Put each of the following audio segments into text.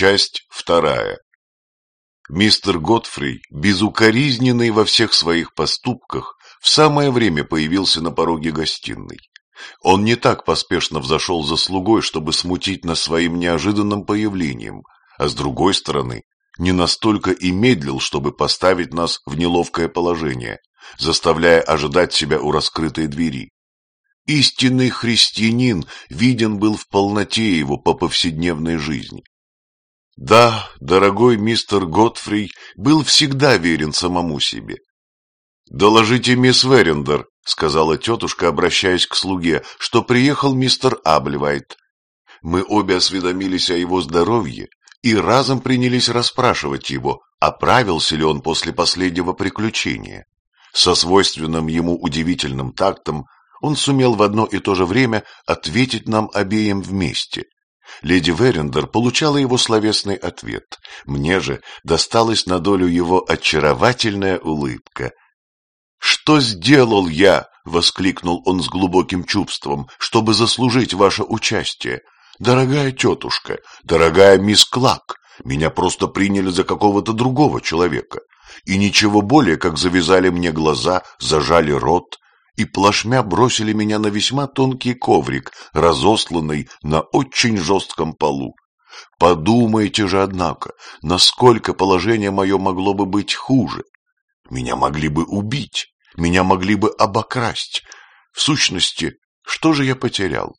Часть вторая. Мистер Готфри, безукоризненный во всех своих поступках, в самое время появился на пороге гостиной. Он не так поспешно взошел за слугой, чтобы смутить нас своим неожиданным появлением, а с другой стороны, не настолько и медлил, чтобы поставить нас в неловкое положение, заставляя ожидать себя у раскрытой двери. Истинный христианин виден был в полноте его по повседневной жизни. Да, дорогой мистер Готфри был всегда верен самому себе. «Доложите мисс Верендер», — сказала тетушка, обращаясь к слуге, — что приехал мистер Абливайт. Мы обе осведомились о его здоровье и разом принялись расспрашивать его, оправился ли он после последнего приключения. Со свойственным ему удивительным тактом он сумел в одно и то же время ответить нам обеим вместе — Леди Верендер получала его словесный ответ. Мне же досталась на долю его очаровательная улыбка. «Что сделал я?» — воскликнул он с глубоким чувством, — «чтобы заслужить ваше участие. Дорогая тетушка, дорогая мисс Клак, меня просто приняли за какого-то другого человека. И ничего более, как завязали мне глаза, зажали рот, и плашмя бросили меня на весьма тонкий коврик, разосланный на очень жестком полу. Подумайте же, однако, насколько положение мое могло бы быть хуже. Меня могли бы убить, меня могли бы обокрасть. В сущности, что же я потерял?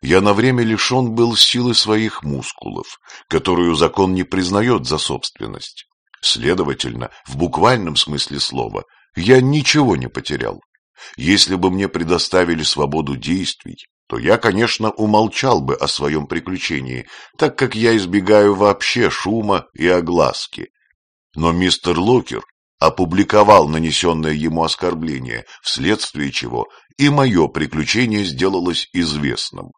Я на время лишен был силы своих мускулов, которую закон не признает за собственность. Следовательно, в буквальном смысле слова, я ничего не потерял. Если бы мне предоставили свободу действий, то я, конечно, умолчал бы о своем приключении, так как я избегаю вообще шума и огласки. Но мистер Локер опубликовал нанесенное ему оскорбление, вследствие чего и мое приключение сделалось известным.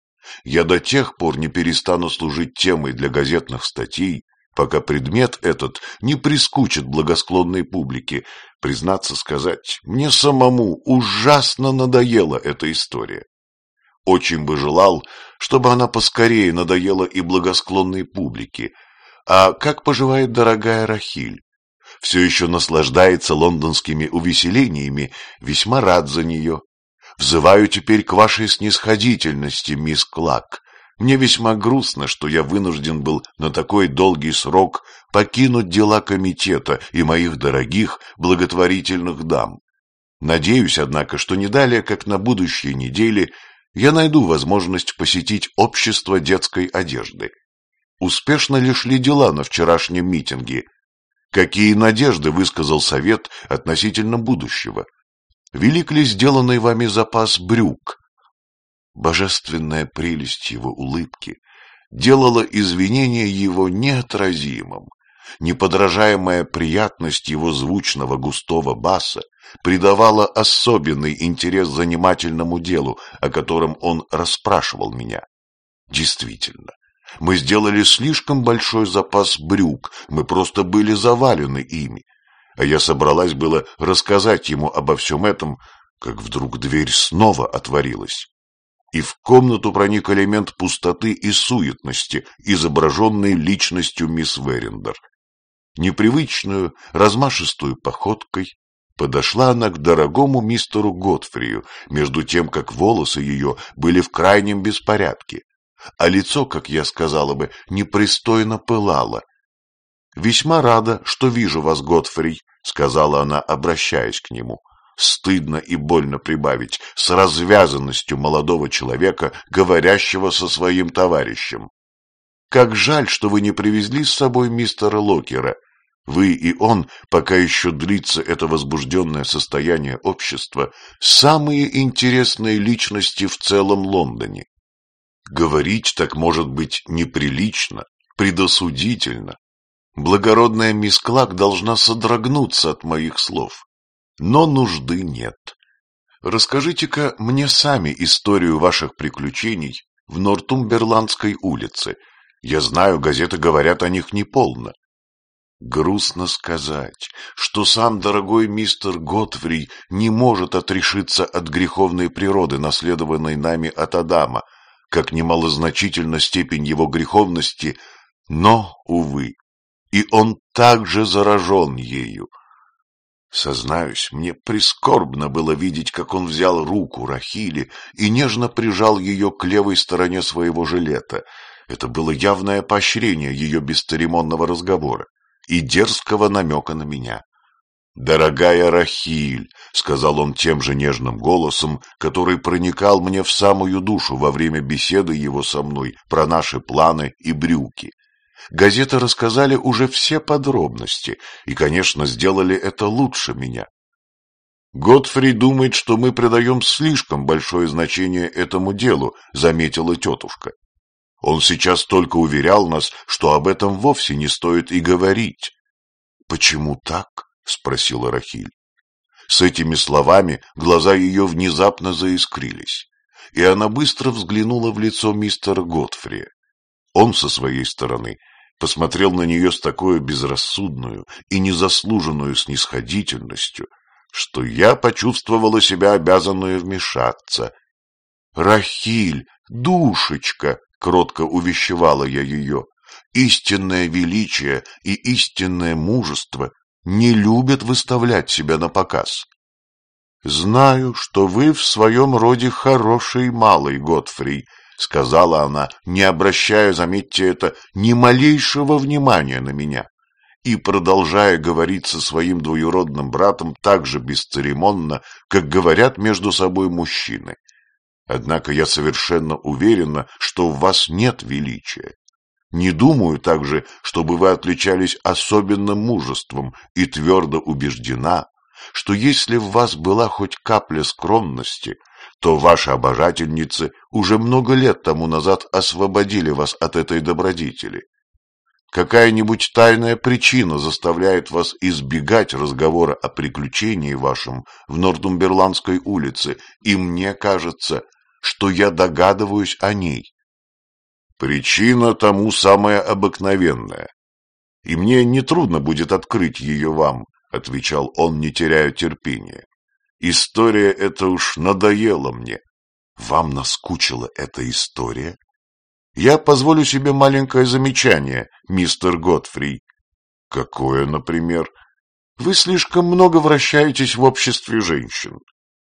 Я до тех пор не перестану служить темой для газетных статей, пока предмет этот не прискучит благосклонной публике. Признаться сказать, мне самому ужасно надоела эта история. Очень бы желал, чтобы она поскорее надоела и благосклонной публике. А как поживает дорогая Рахиль? Все еще наслаждается лондонскими увеселениями, весьма рад за нее. Взываю теперь к вашей снисходительности, мисс Клак. Мне весьма грустно, что я вынужден был на такой долгий срок покинуть дела комитета и моих дорогих благотворительных дам. Надеюсь, однако, что не далее, как на будущей неделе, я найду возможность посетить общество детской одежды. Успешно ли шли дела на вчерашнем митинге? Какие надежды высказал совет относительно будущего? Велик ли сделанный вами запас брюк? Божественная прелесть его улыбки делала извинение его неотразимым. Неподражаемая приятность его звучного густого баса придавала особенный интерес занимательному делу, о котором он расспрашивал меня. Действительно, мы сделали слишком большой запас брюк, мы просто были завалены ими. А я собралась было рассказать ему обо всем этом, как вдруг дверь снова отворилась и в комнату проник элемент пустоты и суетности, изображенный личностью мисс Верендер. Непривычную, размашистую походкой подошла она к дорогому мистеру Готфрию, между тем, как волосы ее были в крайнем беспорядке, а лицо, как я сказала бы, непристойно пылало. «Весьма рада, что вижу вас, Готфрий», — сказала она, обращаясь к нему стыдно и больно прибавить, с развязанностью молодого человека, говорящего со своим товарищем. Как жаль, что вы не привезли с собой мистера Локера. Вы и он, пока еще длится это возбужденное состояние общества, самые интересные личности в целом Лондоне. Говорить так может быть неприлично, предосудительно. Благородная мисс Клак должна содрогнуться от моих слов. Но нужды нет. Расскажите-ка мне сами историю ваших приключений в Нортумберландской улице. Я знаю, газеты говорят о них неполно. Грустно сказать, что сам дорогой мистер Готфри не может отрешиться от греховной природы, наследованной нами от Адама, как немалозначительна степень его греховности, Но, увы, и он также заражен ею. Сознаюсь, мне прискорбно было видеть, как он взял руку Рахили и нежно прижал ее к левой стороне своего жилета. Это было явное поощрение ее бесцеремонного разговора и дерзкого намека на меня. «Дорогая Рахиль», — сказал он тем же нежным голосом, который проникал мне в самую душу во время беседы его со мной про наши планы и брюки. Газеты рассказали уже все подробности и, конечно, сделали это лучше меня. Готфри думает, что мы придаем слишком большое значение этому делу, заметила тетушка. Он сейчас только уверял нас, что об этом вовсе не стоит и говорить. Почему так? — спросила Рахиль. С этими словами глаза ее внезапно заискрились, и она быстро взглянула в лицо мистера Готфри. Он со своей стороны посмотрел на нее с такой безрассудную и незаслуженную снисходительностью, что я почувствовала себя обязанную вмешаться. «Рахиль, душечка!» — кротко увещевала я ее. «Истинное величие и истинное мужество не любят выставлять себя на показ. «Знаю, что вы в своем роде хороший малый, Готфри», — сказала она, не обращая, заметьте это, ни малейшего внимания на меня, и продолжая говорить со своим двоюродным братом так же бесцеремонно, как говорят между собой мужчины. Однако я совершенно уверена, что в вас нет величия. Не думаю также, чтобы вы отличались особенным мужеством и твердо убеждена, что если в вас была хоть капля скромности, то ваши обожательницы уже много лет тому назад освободили вас от этой добродетели. Какая-нибудь тайная причина заставляет вас избегать разговора о приключении вашем в Нортумберландской улице, и мне кажется, что я догадываюсь о ней. Причина тому самая обыкновенная. И мне нетрудно будет открыть ее вам, — отвечал он, не теряя терпения. История эта уж надоела мне. Вам наскучила эта история? Я позволю себе маленькое замечание, мистер Готфри. Какое, например? Вы слишком много вращаетесь в обществе женщин.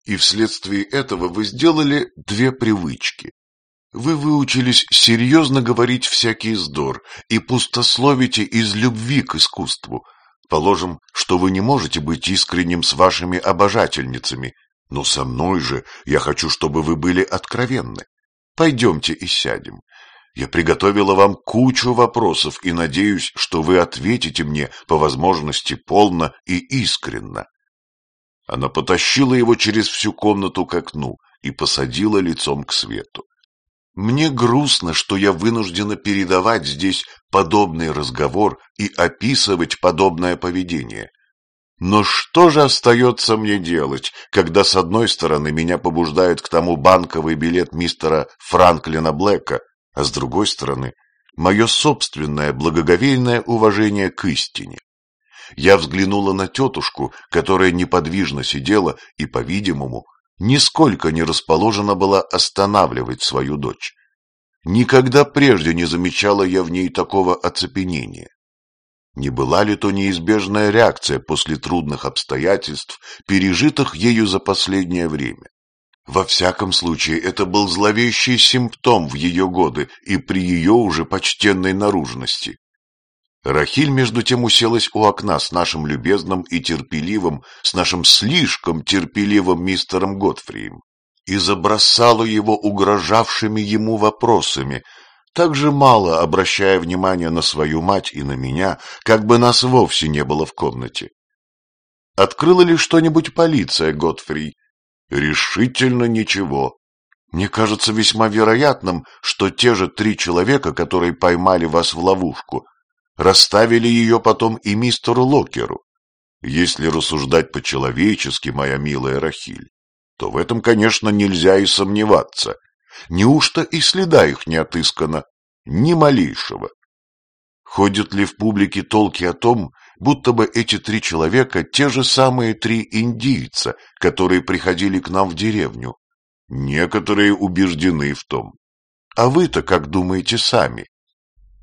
И вследствие этого вы сделали две привычки. Вы выучились серьезно говорить всякий вздор и пустословите из любви к искусству. Положим, что вы не можете быть искренним с вашими обожательницами, но со мной же я хочу, чтобы вы были откровенны. Пойдемте и сядем. Я приготовила вам кучу вопросов и надеюсь, что вы ответите мне по возможности полно и искренно. Она потащила его через всю комнату к окну и посадила лицом к свету. Мне грустно, что я вынуждена передавать здесь подобный разговор и описывать подобное поведение. Но что же остается мне делать, когда с одной стороны меня побуждает к тому банковый билет мистера Франклина Блэка, а с другой стороны мое собственное благоговейное уважение к истине? Я взглянула на тетушку, которая неподвижно сидела и, по-видимому, нисколько не расположена была останавливать свою дочь. Никогда прежде не замечала я в ней такого оцепенения. Не была ли то неизбежная реакция после трудных обстоятельств, пережитых ею за последнее время? Во всяком случае, это был зловещий симптом в ее годы и при ее уже почтенной наружности. Рахиль между тем уселась у окна с нашим любезным и терпеливым, с нашим слишком терпеливым мистером Готфрием и забросала его угрожавшими ему вопросами, так же мало обращая внимания на свою мать и на меня, как бы нас вовсе не было в комнате. Открыла ли что-нибудь полиция, Готфри? Решительно ничего. Мне кажется весьма вероятным, что те же три человека, которые поймали вас в ловушку, расставили ее потом и мистеру Локеру. Если рассуждать по-человечески, моя милая Рахиль, то в этом, конечно, нельзя и сомневаться. Неужто и следа их не отыскано? Ни малейшего. Ходят ли в публике толки о том, будто бы эти три человека те же самые три индийца, которые приходили к нам в деревню? Некоторые убеждены в том. А вы-то как думаете сами?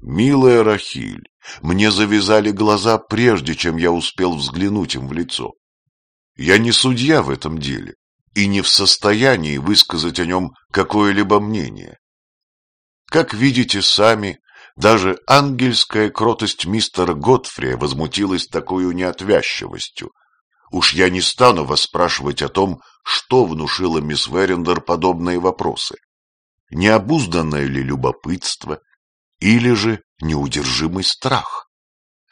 Милая Рахиль, мне завязали глаза, прежде чем я успел взглянуть им в лицо. Я не судья в этом деле и не в состоянии высказать о нем какое-либо мнение. Как видите сами, даже ангельская кротость мистера Готфрия возмутилась такой неотвязчивостью. Уж я не стану вас спрашивать о том, что внушило мисс Верендер подобные вопросы. Необузданное ли любопытство или же неудержимый страх?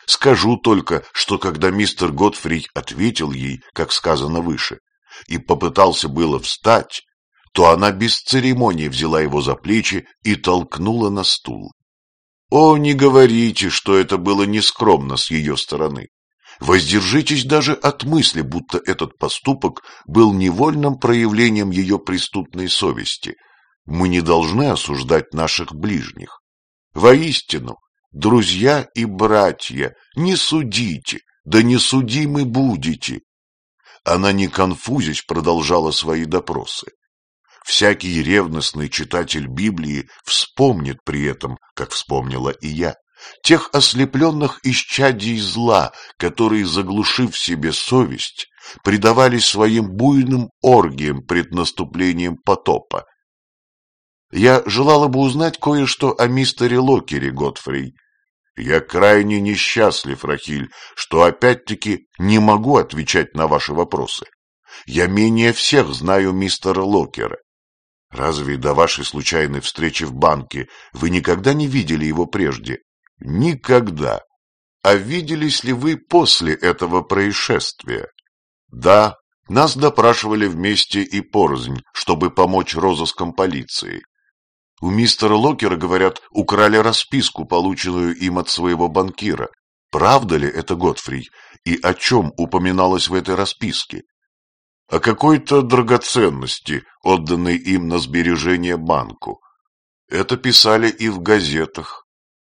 Скажу только, что когда мистер Готфри ответил ей, как сказано выше, и попытался было встать, то она без церемонии взяла его за плечи и толкнула на стул. О, не говорите, что это было нескромно с ее стороны. Воздержитесь даже от мысли, будто этот поступок был невольным проявлением ее преступной совести. Мы не должны осуждать наших ближних. Воистину, друзья и братья, не судите, да не судимы будете. Она не конфузясь продолжала свои допросы. Всякий ревностный читатель Библии вспомнит при этом, как вспомнила и я, тех ослепленных исчадий зла, которые, заглушив себе совесть, предавались своим буйным оргиям пред наступлением потопа. Я желала бы узнать кое-что о мистере Локере, Готфрей. Я крайне несчастлив, Рахиль, что опять-таки не могу отвечать на ваши вопросы. Я менее всех знаю мистера Локера. Разве до вашей случайной встречи в банке вы никогда не видели его прежде? Никогда. А виделись ли вы после этого происшествия? Да, нас допрашивали вместе и порознь, чтобы помочь розыскам полиции. У мистера Локера, говорят, украли расписку, полученную им от своего банкира. Правда ли это, Готфрий? И о чем упоминалось в этой расписке? о какой-то драгоценности, отданной им на сбережение банку. Это писали и в газетах.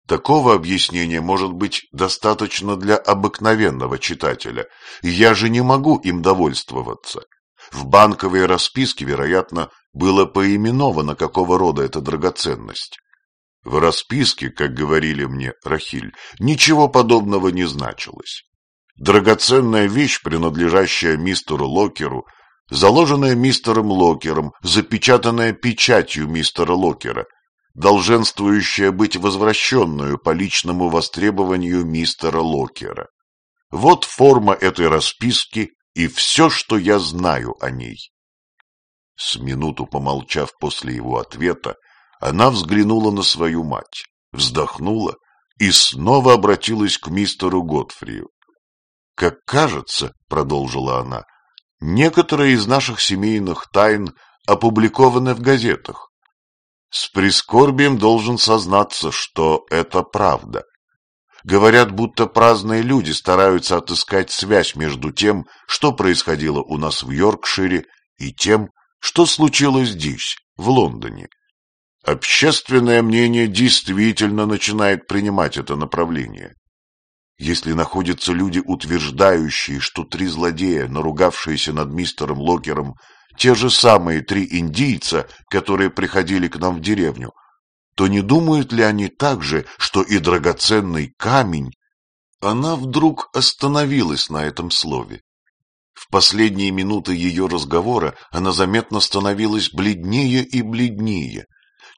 Такого объяснения может быть достаточно для обыкновенного читателя, я же не могу им довольствоваться. В банковой расписке, вероятно, было поименовано, какого рода эта драгоценность. В расписке, как говорили мне, Рахиль, ничего подобного не значилось. Драгоценная вещь, принадлежащая мистеру Локеру, заложенная мистером Локером, запечатанная печатью мистера Локера, долженствующая быть возвращенную по личному востребованию мистера Локера. Вот форма этой расписки и все, что я знаю о ней. С минуту помолчав после его ответа, она взглянула на свою мать, вздохнула и снова обратилась к мистеру Готфрию. Как кажется, продолжила она, некоторые из наших семейных тайн опубликованы в газетах. С прискорбием должен сознаться, что это правда. Говорят, будто праздные люди стараются отыскать связь между тем, что происходило у нас в Йоркшире, и тем, что случилось здесь, в Лондоне. Общественное мнение действительно начинает принимать это направление. Если находятся люди, утверждающие, что три злодея, наругавшиеся над мистером Локером, те же самые три индийца, которые приходили к нам в деревню, то не думают ли они также, что и драгоценный камень... Она вдруг остановилась на этом слове. В последние минуты ее разговора она заметно становилась бледнее и бледнее,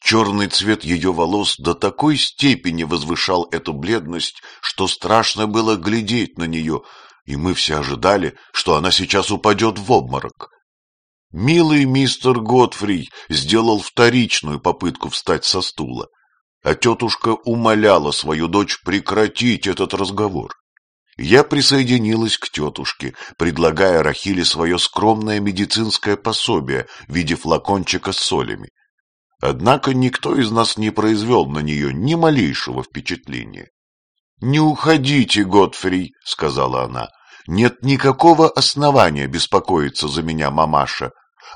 Черный цвет ее волос до такой степени возвышал эту бледность, что страшно было глядеть на нее, и мы все ожидали, что она сейчас упадет в обморок. Милый мистер Готфри сделал вторичную попытку встать со стула, а тетушка умоляла свою дочь прекратить этот разговор. Я присоединилась к тетушке, предлагая Рахиле свое скромное медицинское пособие в виде флакончика с солями. Однако никто из нас не произвел на нее ни малейшего впечатления. — Не уходите, Готфри, — сказала она. — Нет никакого основания беспокоиться за меня, мамаша.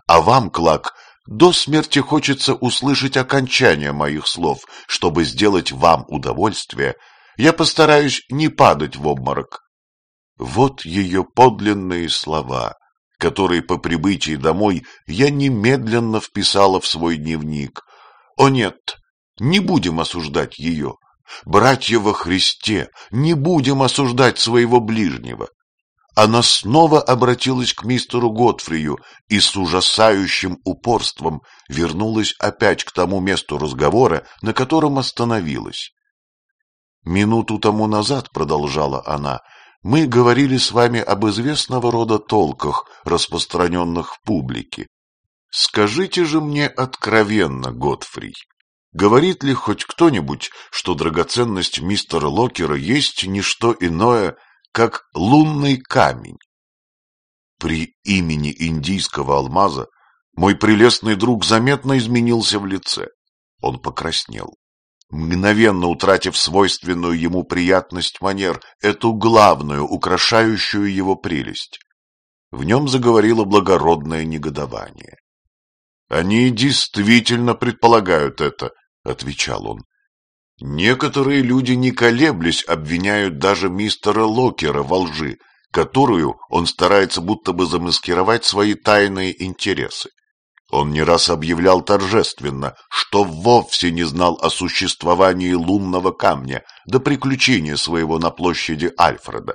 А вам, Клак, до смерти хочется услышать окончание моих слов, чтобы сделать вам удовольствие. Я постараюсь не падать в обморок. Вот ее подлинные слова который по прибытии домой я немедленно вписала в свой дневник. О нет, не будем осуждать ее. Братья во Христе, не будем осуждать своего ближнего. Она снова обратилась к мистеру Готфрию и с ужасающим упорством вернулась опять к тому месту разговора, на котором остановилась. «Минуту тому назад, — продолжала она, — мы говорили с вами об известного рода толках, распространенных в публике. Скажите же мне откровенно, Готфрий, говорит ли хоть кто-нибудь, что драгоценность мистера Локера есть не что иное, как лунный камень? При имени индийского алмаза мой прелестный друг заметно изменился в лице. Он покраснел мгновенно утратив свойственную ему приятность манер, эту главную, украшающую его прелесть. В нем заговорило благородное негодование. «Они действительно предполагают это», — отвечал он. «Некоторые люди, не колеблясь, обвиняют даже мистера Локера во лжи, которую он старается будто бы замаскировать свои тайные интересы. Он не раз объявлял торжественно, что вовсе не знал о существовании лунного камня до приключения своего на площади Альфреда.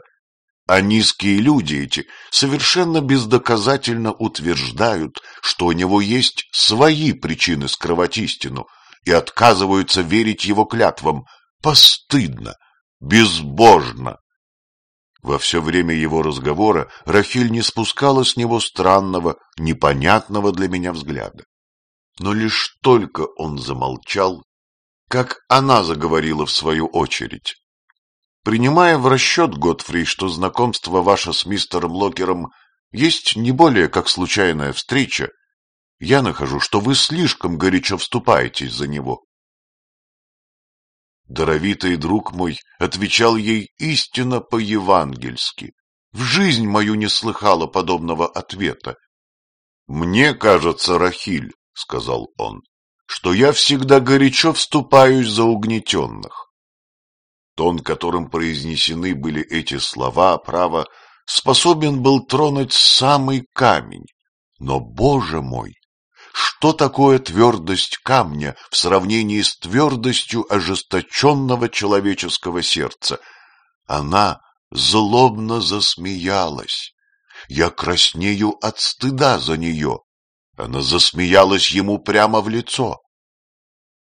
А низкие люди эти совершенно бездоказательно утверждают, что у него есть свои причины скрывать истину и отказываются верить его клятвам. Постыдно, безбожно. Во все время его разговора Рахиль не спускала с него странного, непонятного для меня взгляда. Но лишь только он замолчал, как она заговорила в свою очередь. Принимая в расчет, Готфри, что знакомство ваше с мистером Локером есть не более как случайная встреча, я нахожу, что вы слишком горячо вступаетесь за него. Даровитый друг мой отвечал ей истинно по-евангельски. В жизнь мою не слыхала подобного ответа. «Мне кажется, Рахиль, — сказал он, — что я всегда горячо вступаюсь за угнетенных». Тон, которым произнесены были эти слова, право, способен был тронуть самый камень. Но, Боже мой, что такое твердость камня в сравнении с твердостью ожесточенного человеческого сердца? Она злобно засмеялась. Я краснею от стыда за нее. Она засмеялась ему прямо в лицо.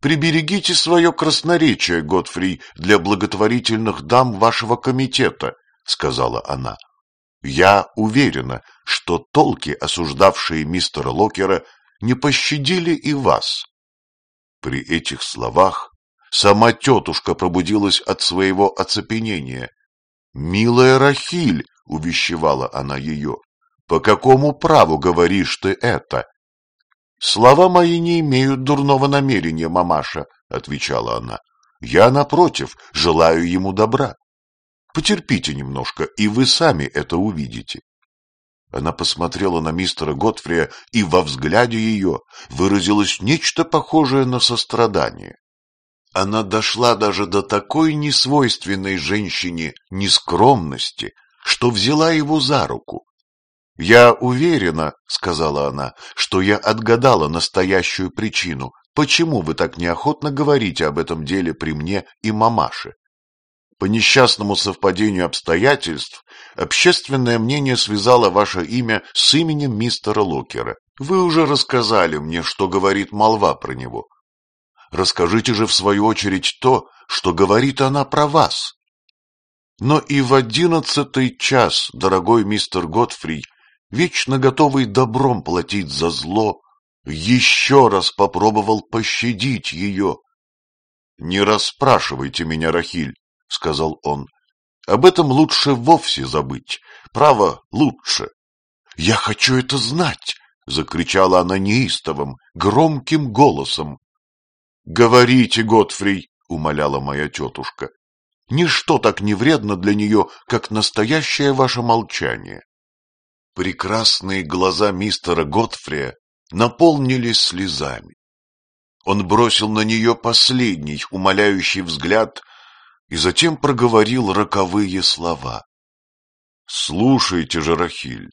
Приберегите свое красноречие, Готфрий, для благотворительных дам вашего комитета, — сказала она. Я уверена, что толки, осуждавшие мистера Локера, не пощадили и вас. При этих словах сама тетушка пробудилась от своего оцепенения. «Милая Рахиль!» — увещевала она ее. «По какому праву говоришь ты это?» «Слова мои не имеют дурного намерения, мамаша», — отвечала она. «Я, напротив, желаю ему добра. Потерпите немножко, и вы сами это увидите». Она посмотрела на мистера Готфрия, и во взгляде ее выразилось нечто похожее на сострадание. Она дошла даже до такой несвойственной женщине нескромности, что взяла его за руку. «Я уверена, — сказала она, — что я отгадала настоящую причину, почему вы так неохотно говорите об этом деле при мне и мамаше. По несчастному совпадению обстоятельств общественное мнение связало ваше имя с именем мистера Локера. Вы уже рассказали мне, что говорит молва про него. Расскажите же в свою очередь то, что говорит она про вас. Но и в одиннадцатый час, дорогой мистер Готфри, вечно готовый добром платить за зло, еще раз попробовал пощадить ее. Не расспрашивайте меня, Рахиль, — сказал он. — Об этом лучше вовсе забыть. Право, лучше. — Я хочу это знать! — закричала она неистовым, громким голосом. — Говорите, Готфрий, — умоляла моя тетушка. — Ничто так не вредно для нее, как настоящее ваше молчание. Прекрасные глаза мистера Готфрия наполнились слезами. Он бросил на нее последний умоляющий взгляд и затем проговорил роковые слова. «Слушайте же, Рахиль,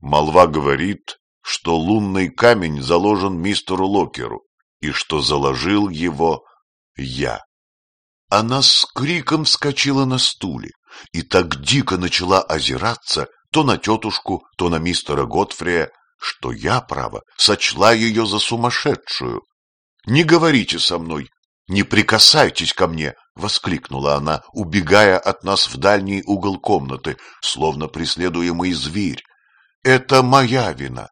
молва говорит, что лунный камень заложен мистеру Локеру, и что заложил его я. Она с криком вскочила на стуле и так дико начала озираться то на тетушку, то на мистера Готфрия, что я, право, сочла ее за сумасшедшую. «Не говорите со мной, не прикасайтесь ко мне!» — воскликнула она, убегая от нас в дальний угол комнаты, словно преследуемый зверь. «Это моя вина,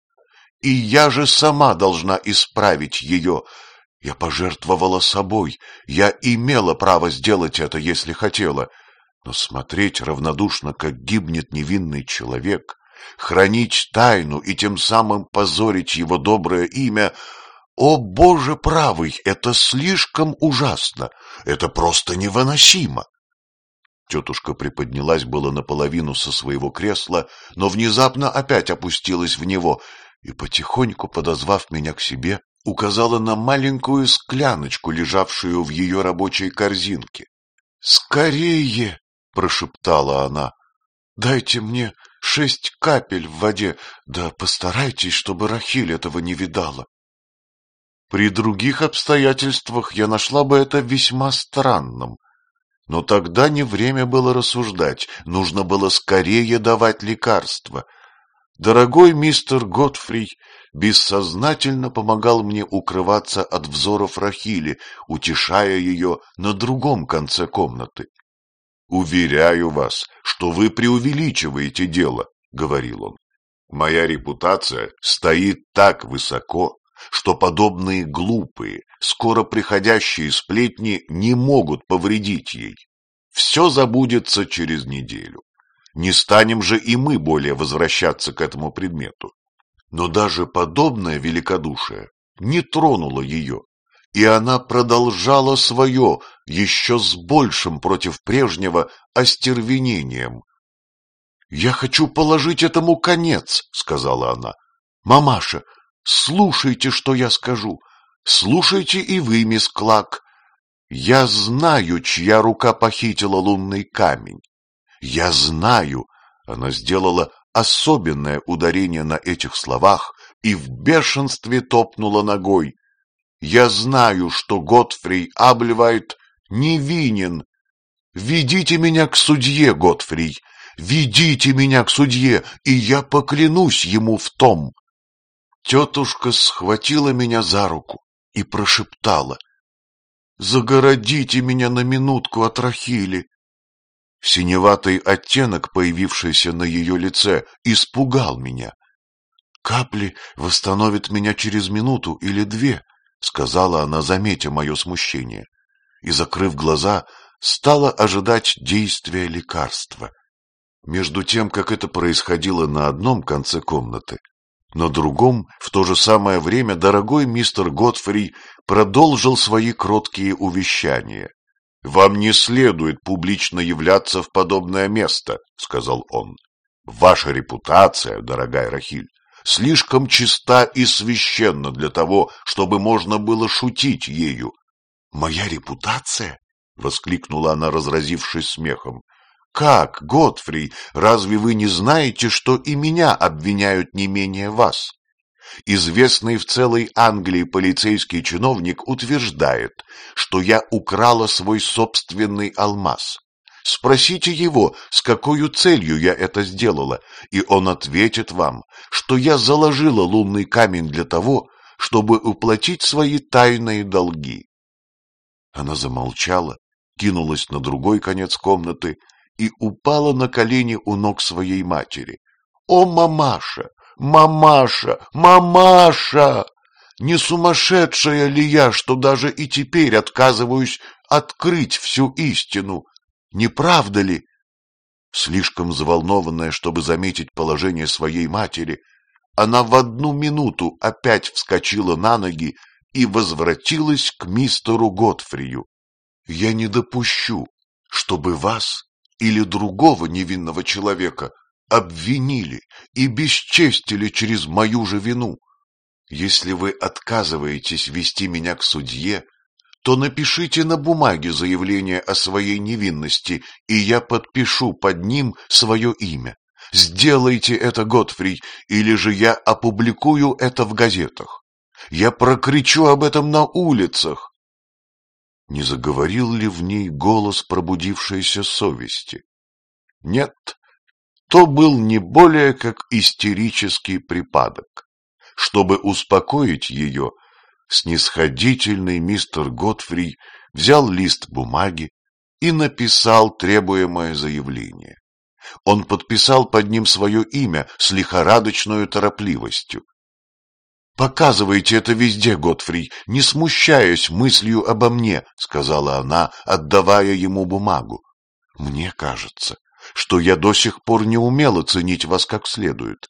и я же сама должна исправить ее. Я пожертвовала собой, я имела право сделать это, если хотела, но смотреть равнодушно, как гибнет невинный человек, хранить тайну и тем самым позорить его доброе имя — о, Боже правый, это слишком ужасно, это просто невыносимо. Тетушка приподнялась было наполовину со своего кресла, но внезапно опять опустилась в него и, потихоньку подозвав меня к себе, указала на маленькую скляночку, лежавшую в ее рабочей корзинке. «Скорее!» — прошептала она. «Дайте мне шесть капель в воде, да постарайтесь, чтобы Рахиль этого не видала». При других обстоятельствах я нашла бы это весьма странным. Но тогда не время было рассуждать, нужно было скорее давать лекарства. Дорогой мистер Готфри бессознательно помогал мне укрываться от взоров Рахили, утешая ее на другом конце комнаты. «Уверяю вас, что вы преувеличиваете дело», — говорил он. «Моя репутация стоит так высоко, что подобные глупые, скоро приходящие сплетни не могут повредить ей. Все забудется через неделю. Не станем же и мы более возвращаться к этому предмету. Но даже подобное великодушие не тронуло ее, и она продолжала свое, еще с большим против прежнего, остервенением. «Я хочу положить этому конец», — сказала она. «Мамаша, Слушайте, что я скажу. Слушайте и вы, мисс Клак. Я знаю, чья рука похитила лунный камень. Я знаю, она сделала особенное ударение на этих словах и в бешенстве топнула ногой. Я знаю, что Готфрей Аблевайт невинен. Ведите меня к судье, Готфрей, ведите меня к судье, и я поклянусь ему в том. Тетушка схватила меня за руку и прошептала. «Загородите меня на минутку от Рахили!» Синеватый оттенок, появившийся на ее лице, испугал меня. «Капли восстановят меня через минуту или две», — сказала она, заметя мое смущение, и, закрыв глаза, стала ожидать действия лекарства. Между тем, как это происходило на одном конце комнаты, на другом, в то же самое время, дорогой мистер Готфри продолжил свои кроткие увещания. «Вам не следует публично являться в подобное место», — сказал он. «Ваша репутация, дорогая Рахиль, слишком чиста и священна для того, чтобы можно было шутить ею». «Моя репутация?» — воскликнула она, разразившись смехом. Как, Готфри, разве вы не знаете, что и меня обвиняют не менее вас? Известный в целой Англии полицейский чиновник утверждает, что я украла свой собственный алмаз. Спросите его, с какой целью я это сделала, и он ответит вам, что я заложила лунный камень для того, чтобы уплатить свои тайные долги. Она замолчала, кинулась на другой конец комнаты и упала на колени у ног своей матери. «О, мамаша! Мамаша! Мамаша! Не сумасшедшая ли я, что даже и теперь отказываюсь открыть всю истину? Не правда ли?» Слишком взволнованная, чтобы заметить положение своей матери, она в одну минуту опять вскочила на ноги и возвратилась к мистеру Готфрию. «Я не допущу, чтобы вас или другого невинного человека обвинили и бесчестили через мою же вину. Если вы отказываетесь вести меня к судье, то напишите на бумаге заявление о своей невинности, и я подпишу под ним свое имя. Сделайте это, Готфри, или же я опубликую это в газетах. Я прокричу об этом на улицах. Не заговорил ли в ней голос пробудившейся совести. Нет, то был не более как истерический припадок. Чтобы успокоить ее, снисходительный мистер Готфри взял лист бумаги и написал требуемое заявление. Он подписал под ним свое имя с лихорадочной торопливостью. «Показывайте это везде, Готфри, не смущаясь мыслью обо мне», — сказала она, отдавая ему бумагу. «Мне кажется, что я до сих пор не умела ценить вас как следует.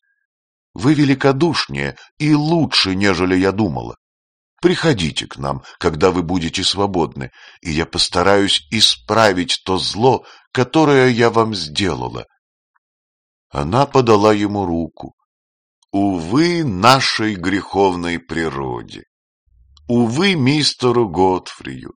Вы великодушнее и лучше, нежели я думала. Приходите к нам, когда вы будете свободны, и я постараюсь исправить то зло, которое я вам сделала. Она подала ему руку. Увы, нашей греховной природе. Увы, мистеру Готфрию.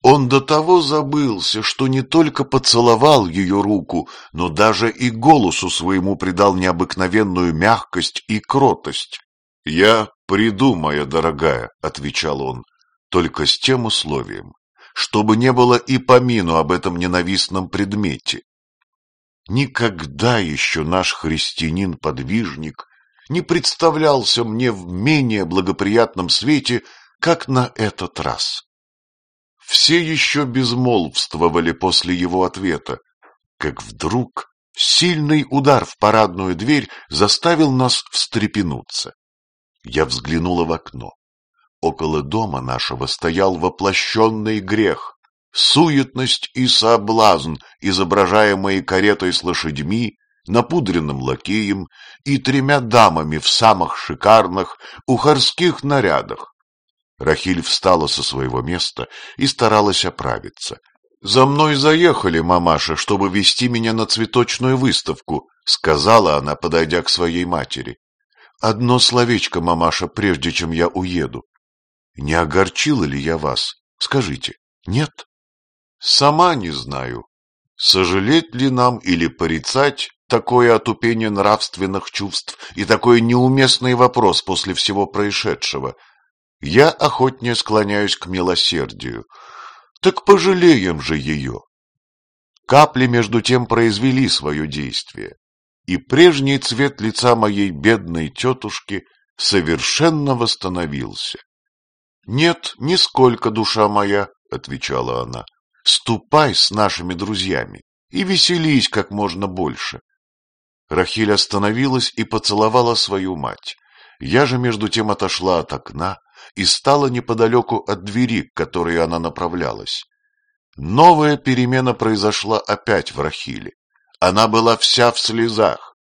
Он до того забылся, что не только поцеловал ее руку, но даже и голосу своему придал необыкновенную мягкость и кротость. «Я приду, моя дорогая», — отвечал он, — «только с тем условием, чтобы не было и помину об этом ненавистном предмете. Никогда еще наш христианин-подвижник не представлялся мне в менее благоприятном свете, как на этот раз. Все еще безмолвствовали после его ответа, как вдруг сильный удар в парадную дверь заставил нас встрепенуться. Я взглянула в окно. Около дома нашего стоял воплощенный грех, суетность и соблазн, изображаемые каретой с лошадьми, напудренным лакеем и тремя дамами в самых шикарных ухарских нарядах. Рахиль встала со своего места и старалась оправиться. «За мной заехали, мамаша, чтобы вести меня на цветочную выставку», — сказала она, подойдя к своей матери. Одно словечко, мамаша, прежде чем я уеду. Не огорчила ли я вас? Скажите, нет? Сама не знаю. Сожалеть ли нам или порицать такое отупение нравственных чувств и такой неуместный вопрос после всего происшедшего? Я охотнее склоняюсь к милосердию. Так пожалеем же ее. Капли между тем произвели свое действие и прежний цвет лица моей бедной тетушки совершенно восстановился. — Нет, нисколько, душа моя, — отвечала она, — ступай с нашими друзьями и веселись как можно больше. Рахиль остановилась и поцеловала свою мать. Я же между тем отошла от окна и стала неподалеку от двери, к которой она направлялась. Новая перемена произошла опять в Рахиле. Она была вся в слезах.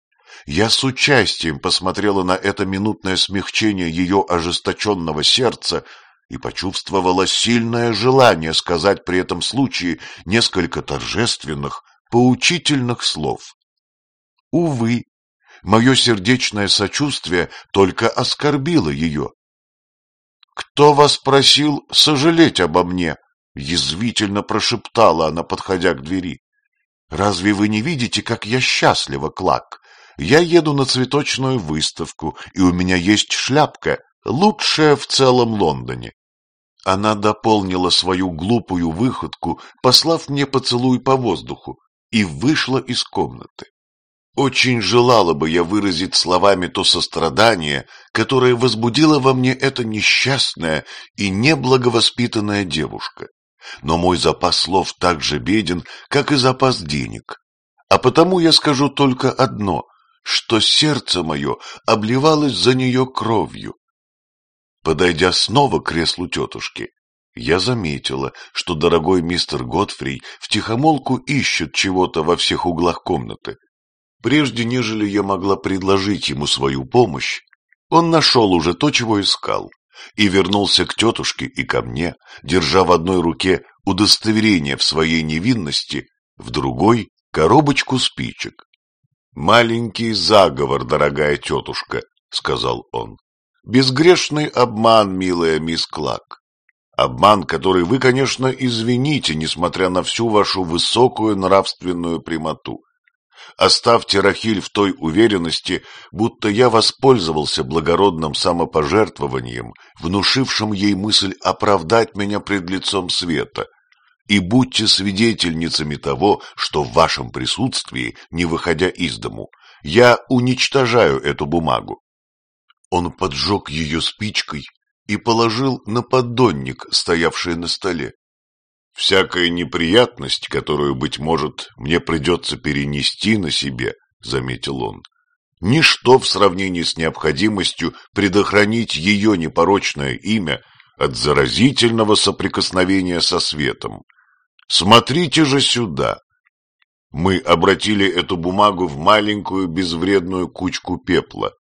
Я с участием посмотрела на это минутное смягчение ее ожесточенного сердца и почувствовала сильное желание сказать при этом случае несколько торжественных, поучительных слов. Увы, мое сердечное сочувствие только оскорбило ее. «Кто вас просил сожалеть обо мне?» — язвительно прошептала она, подходя к двери. Разве вы не видите, как я счастлива, Клак? Я еду на цветочную выставку, и у меня есть шляпка, лучшая в целом Лондоне. Она дополнила свою глупую выходку, послав мне поцелуй по воздуху, и вышла из комнаты. Очень желала бы я выразить словами то сострадание, которое возбудило во мне эта несчастная и неблаговоспитанная девушка но мой запас слов так же беден, как и запас денег. А потому я скажу только одно, что сердце мое обливалось за нее кровью. Подойдя снова к креслу тетушки, я заметила, что дорогой мистер Готфри втихомолку ищет чего-то во всех углах комнаты. Прежде нежели я могла предложить ему свою помощь, он нашел уже то, чего искал и вернулся к тетушке и ко мне, держа в одной руке удостоверение в своей невинности, в другой — коробочку спичек. «Маленький заговор, дорогая тетушка», — сказал он. «Безгрешный обман, милая мисс Клак. Обман, который вы, конечно, извините, несмотря на всю вашу высокую нравственную прямоту. Оставьте Рахиль в той уверенности, будто я воспользовался благородным самопожертвованием, внушившим ей мысль оправдать меня пред лицом света, и будьте свидетельницами того, что в вашем присутствии, не выходя из дому, я уничтожаю эту бумагу. Он поджег ее спичкой и положил на поддонник, стоявший на столе. Всякая неприятность, которую, быть может, мне придется перенести на себе, — заметил он, — ничто в сравнении с необходимостью предохранить ее непорочное имя от заразительного соприкосновения со светом. Смотрите же сюда. Мы обратили эту бумагу в маленькую безвредную кучку пепла,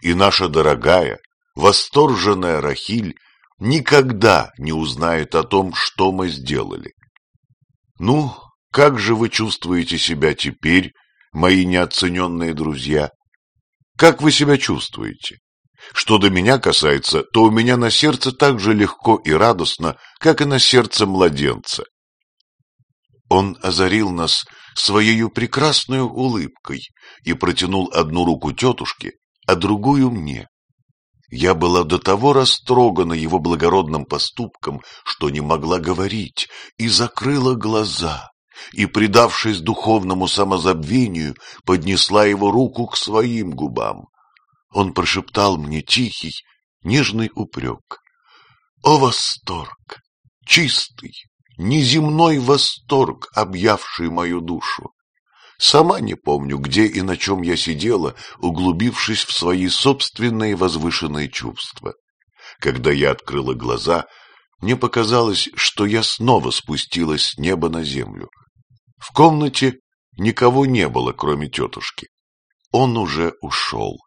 и наша дорогая, восторженная Рахиль никогда не узнает о том, что мы сделали. Ну, как же вы чувствуете себя теперь, мои неоцененные друзья? Как вы себя чувствуете? Что до меня касается, то у меня на сердце так же легко и радостно, как и на сердце младенца. Он озарил нас своей прекрасной улыбкой и протянул одну руку тетушке, а другую мне. Я была до того растрогана его благородным поступком, что не могла говорить, и закрыла глаза, и, предавшись духовному самозабвению, поднесла его руку к своим губам. Он прошептал мне тихий, нежный упрек. О, восторг! Чистый, неземной восторг, объявший мою душу! Сама не помню, где и на чем я сидела, углубившись в свои собственные возвышенные чувства. Когда я открыла глаза, мне показалось, что я снова спустилась с неба на землю. В комнате никого не было, кроме тетушки. Он уже ушел.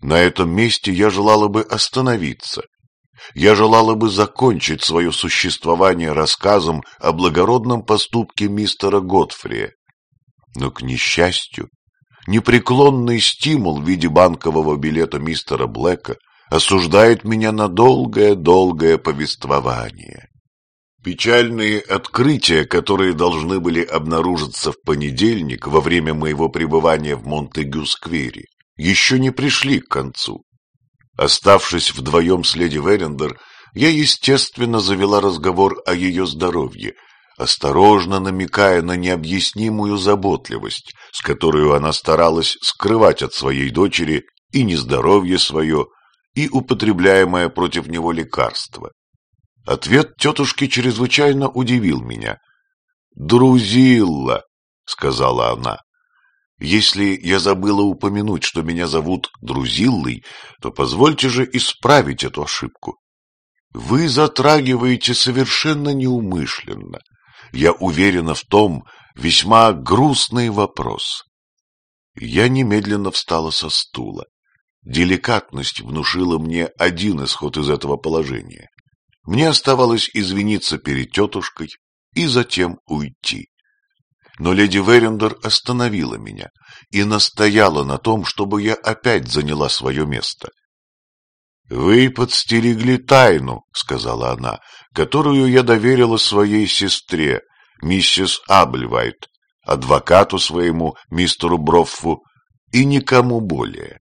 На этом месте я желала бы остановиться. Я желала бы закончить свое существование рассказом о благородном поступке мистера Готфрия. Но, к несчастью, непреклонный стимул в виде банкового билета мистера Блэка осуждает меня на долгое-долгое повествование. Печальные открытия, которые должны были обнаружиться в понедельник во время моего пребывания в Монтегю-сквере, еще не пришли к концу. Оставшись вдвоем с леди Верендер, я, естественно, завела разговор о ее здоровье, осторожно намекая на необъяснимую заботливость, с которой она старалась скрывать от своей дочери и нездоровье свое, и употребляемое против него лекарство. Ответ тетушки чрезвычайно удивил меня. «Друзилла», — сказала она. «Если я забыла упомянуть, что меня зовут Друзиллой, то позвольте же исправить эту ошибку. Вы затрагиваете совершенно неумышленно, я уверена в том, весьма грустный вопрос. Я немедленно встала со стула. Деликатность внушила мне один исход из этого положения. Мне оставалось извиниться перед тетушкой и затем уйти. Но леди Верендер остановила меня и настояла на том, чтобы я опять заняла свое место. «Вы подстерегли тайну», — сказала она, — «которую я доверила своей сестре, миссис Абльвайт, адвокату своему, мистеру Броффу, и никому более.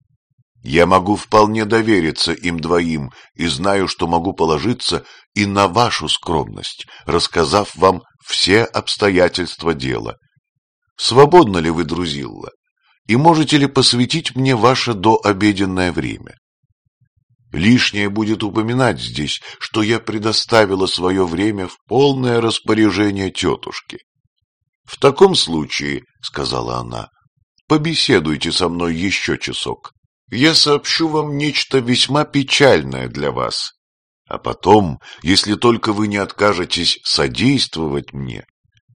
Я могу вполне довериться им двоим и знаю, что могу положиться и на вашу скромность, рассказав вам все обстоятельства дела. Свободно ли вы, Друзилла, и можете ли посвятить мне ваше дообеденное время? Лишнее будет упоминать здесь, что я предоставила свое время в полное распоряжение тетушки. — В таком случае, — сказала она, — побеседуйте со мной еще часок. Я сообщу вам нечто весьма печальное для вас. А потом, если только вы не откажетесь содействовать мне,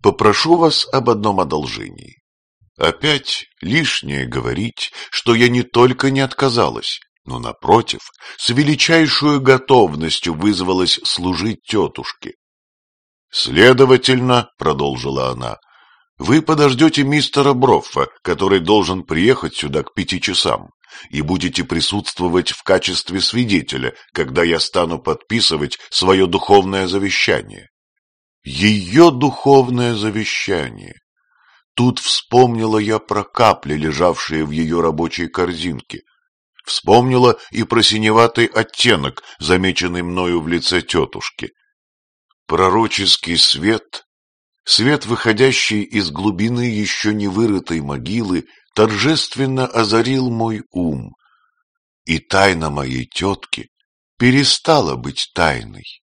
попрошу вас об одном одолжении. Опять лишнее говорить, что я не только не отказалась, но, напротив, с величайшую готовностью вызвалась служить тетушке. «Следовательно», — продолжила она, — «вы подождете мистера Броффа, который должен приехать сюда к пяти часам, и будете присутствовать в качестве свидетеля, когда я стану подписывать свое духовное завещание». Ее духовное завещание. Тут вспомнила я про капли, лежавшие в ее рабочей корзинке, Вспомнила и про синеватый оттенок, замеченный мною в лице тетушки. Пророческий свет, свет, выходящий из глубины еще не вырытой могилы, торжественно озарил мой ум, и тайна моей тетки перестала быть тайной.